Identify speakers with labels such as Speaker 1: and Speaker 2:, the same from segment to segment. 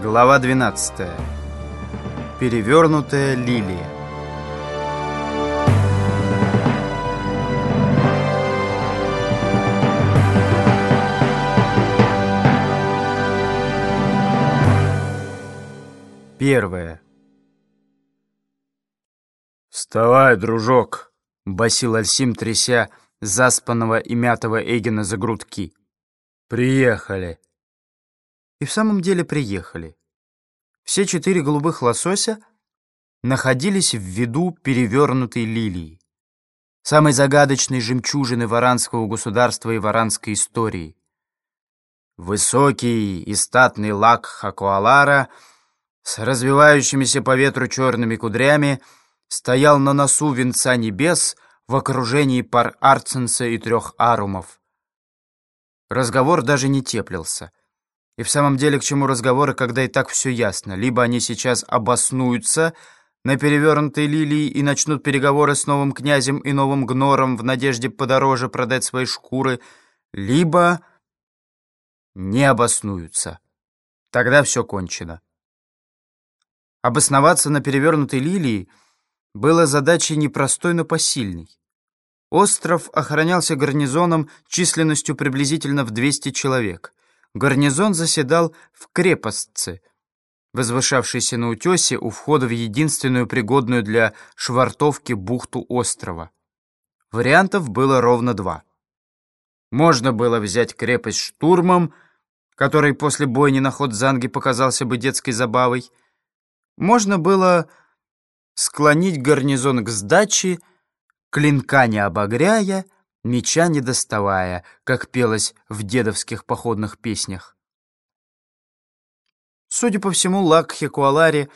Speaker 1: Глава 12. Перевернутая лилия. Первое.
Speaker 2: «Вставай, дружок!»
Speaker 1: — басил Альсим, тряся заспанного и мятого Эгена за грудки.
Speaker 2: «Приехали!»
Speaker 1: И в самом деле приехали. Все четыре голубых лосося находились в виду перевернутой лилии, самой загадочной жемчужины варанского государства и варанской истории. Высокий и статный лак Хакуалара с развивающимися по ветру черными кудрями стоял на носу венца небес в окружении пар Арценса и трех арумов. Разговор даже не теплился. И в самом деле к чему разговоры, когда и так все ясно? Либо они сейчас обоснуются на перевернутой лилии и начнут переговоры с новым князем и новым гнором в надежде подороже продать свои шкуры, либо не обоснуются. Тогда все кончено. Обосноваться на перевернутой лилии было задачей непростой, но посильной. Остров охранялся гарнизоном численностью приблизительно в 200 человек гарнизон заседал в крепостце, возвышавшейся на утесе у входа в единственную пригодную для швартовки бухту острова. Вариантов было ровно два. Можно было взять крепость штурмом, который после бойни на ход Занги показался бы детской забавой. Можно было склонить гарнизон к сдаче, клинка не обогряя, меча не доставая, как пелось в дедовских походных песнях. Судя по всему, Лакхи Куалари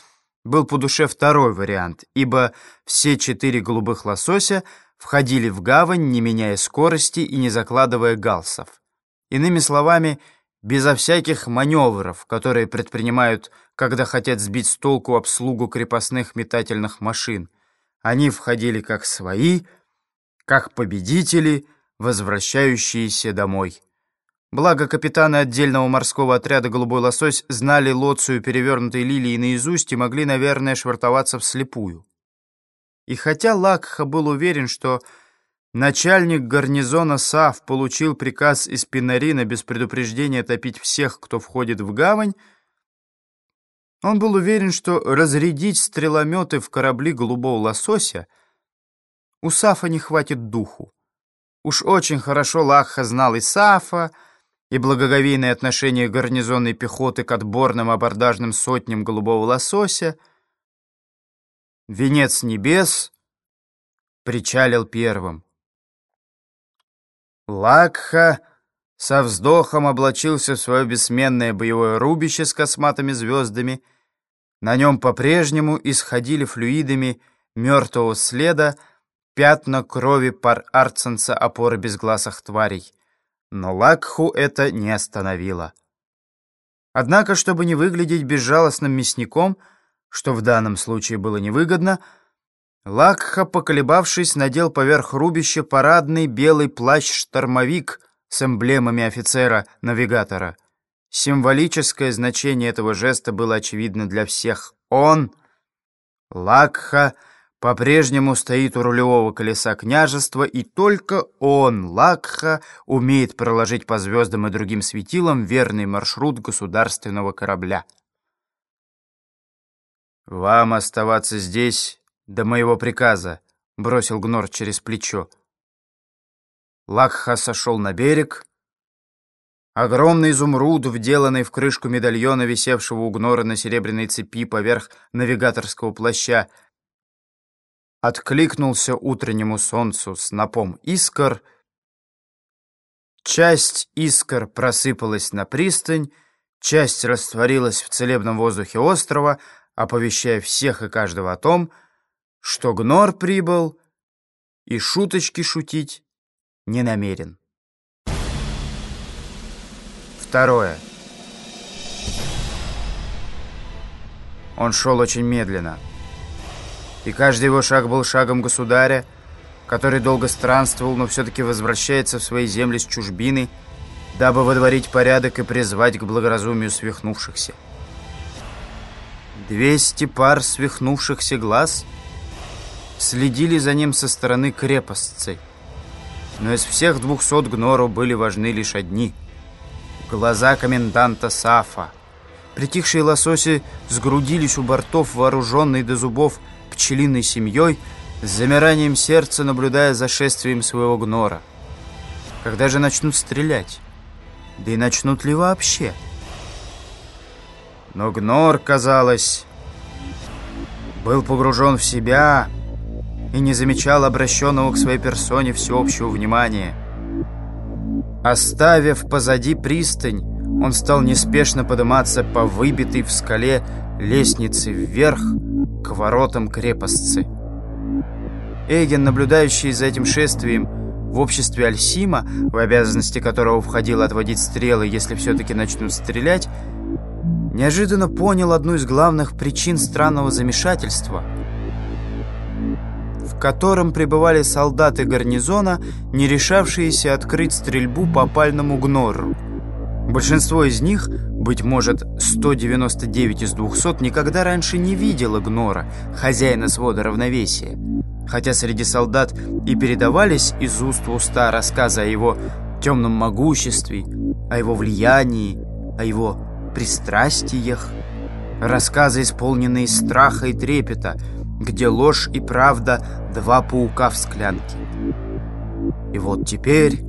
Speaker 1: был по душе второй вариант, ибо все четыре голубых лосося входили в гавань, не меняя скорости и не закладывая галсов. Иными словами, безо всяких маневров, которые предпринимают, когда хотят сбить с толку обслугу крепостных метательных машин. Они входили как свои — как победители, возвращающиеся домой. Благо, капитаны отдельного морского отряда «Голубой лосось» знали лоцию перевернутой лилии наизусть и могли, наверное, швартоваться вслепую. И хотя Лакха был уверен, что начальник гарнизона САФ получил приказ из Пинарина без предупреждения топить всех, кто входит в гавань, он был уверен, что разрядить стрелометы в корабли «Голубого лосося» — у Сафа не хватит духу. Уж очень хорошо Лахха знал и Сафа, и благоговейное отношение гарнизонной пехоты к отборным абордажным сотням голубого лосося. Венец небес причалил первым. Лакха со вздохом облачился в свое бессменное боевое рубище с косматыми звездами. На нем по-прежнему исходили флюидами мертвого следа пятна крови пар Арценса опоры безгласых тварей. Но Лакху это не остановило. Однако, чтобы не выглядеть безжалостным мясником, что в данном случае было невыгодно, Лакха, поколебавшись, надел поверх рубища парадный белый плащ-штормовик с эмблемами офицера-навигатора. Символическое значение этого жеста было очевидно для всех. Он, Лакха, по-прежнему стоит у рулевого колеса княжества, и только он, Лакха, умеет проложить по звездам и другим светилам верный маршрут государственного корабля. «Вам оставаться здесь до моего приказа», — бросил Гнор через плечо. Лакха сошел на берег. Огромный изумруд, вделанный в крышку медальона, висевшего у Гнора на серебряной цепи поверх навигаторского плаща, откликнулся утреннему солнцу снопом искр. Часть искр просыпалась на пристань, часть растворилась в целебном воздухе острова, оповещая всех и каждого о том, что Гнор прибыл и шуточки шутить не намерен. Второе. Он шел очень медленно и каждый его шаг был шагом государя, который долго странствовал, но все-таки возвращается в свои земли с чужбины, дабы водворить порядок и призвать к благоразумию свихнувшихся. Двести пар свихнувшихся глаз следили за ним со стороны крепостцы. Но из всех двухсот гнору были важны лишь одни — глаза коменданта Сафа. Притихшие лососи сгрудились у бортов, вооруженной до зубов пчелиной семьей, с замиранием сердца наблюдая за шествием своего гнора. Когда же начнут стрелять? Да и начнут ли вообще? Но гнор, казалось, был погружен в себя и не замечал обращенного к своей персоне всеобщего внимания. Оставив позади пристань, он стал неспешно подниматься по выбитой в скале лестнице вверх к воротам крепостцы. Эйген, наблюдающий за этим шествием в обществе Альсима, в обязанности которого входило отводить стрелы, если все-таки начнут стрелять, неожиданно понял одну из главных причин странного замешательства, в котором пребывали солдаты гарнизона, не решавшиеся открыть стрельбу по опальному гнору. Большинство из них, быть может, 199 из 200, никогда раньше не видело Гнора, хозяина свода равновесия. Хотя среди солдат и передавались из уст в уста рассказы о его темном могуществе, о его влиянии, о его пристрастиях, рассказы, исполненные страха и трепета, где ложь и правда — два паука в склянке. И вот теперь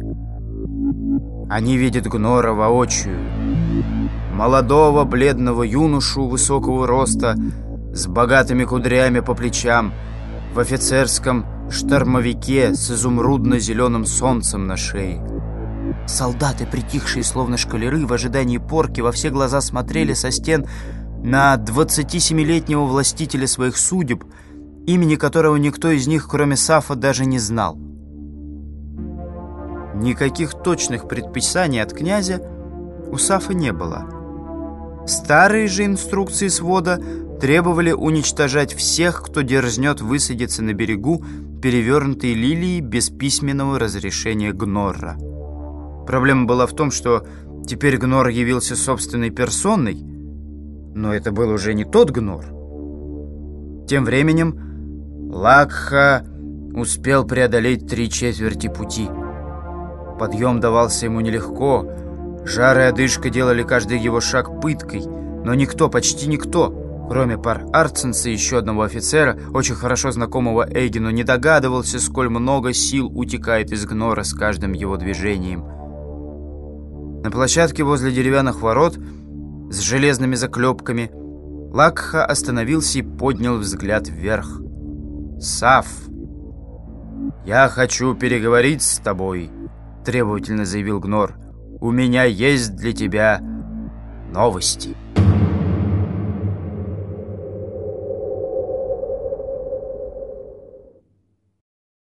Speaker 1: они видят Гнора воочию. Молодого, бледного юношу высокого роста, с богатыми кудрями по плечам, в офицерском штормовике с изумрудно-зеленым солнцем на шее. Солдаты, притихшие словно шкалеры, в ожидании порки, во все глаза смотрели со стен на 27-летнего властителя своих судеб, имени которого никто из них, кроме Сафа, даже не знал. Никаких точных предписаний от князя у Сафа не было. Старые же инструкции свода требовали уничтожать всех, кто дерзнет высадиться на берегу перевернутой лилии без письменного разрешения Гнорра. Проблема была в том, что теперь Гнор явился собственной персоной, но это был уже не тот Гнор. Тем временем Лакха успел преодолеть три четверти пути – Подъем давался ему нелегко. Жар и одышка делали каждый его шаг пыткой. Но никто, почти никто, кроме пар Арценса и еще одного офицера, очень хорошо знакомого Эйгену, не догадывался, сколь много сил утекает из гнора с каждым его движением. На площадке возле деревянных ворот с железными заклепками Лакха остановился и поднял взгляд вверх. «Саф, я хочу переговорить с тобой» требовательно заявил Гнор. «У меня есть для тебя новости».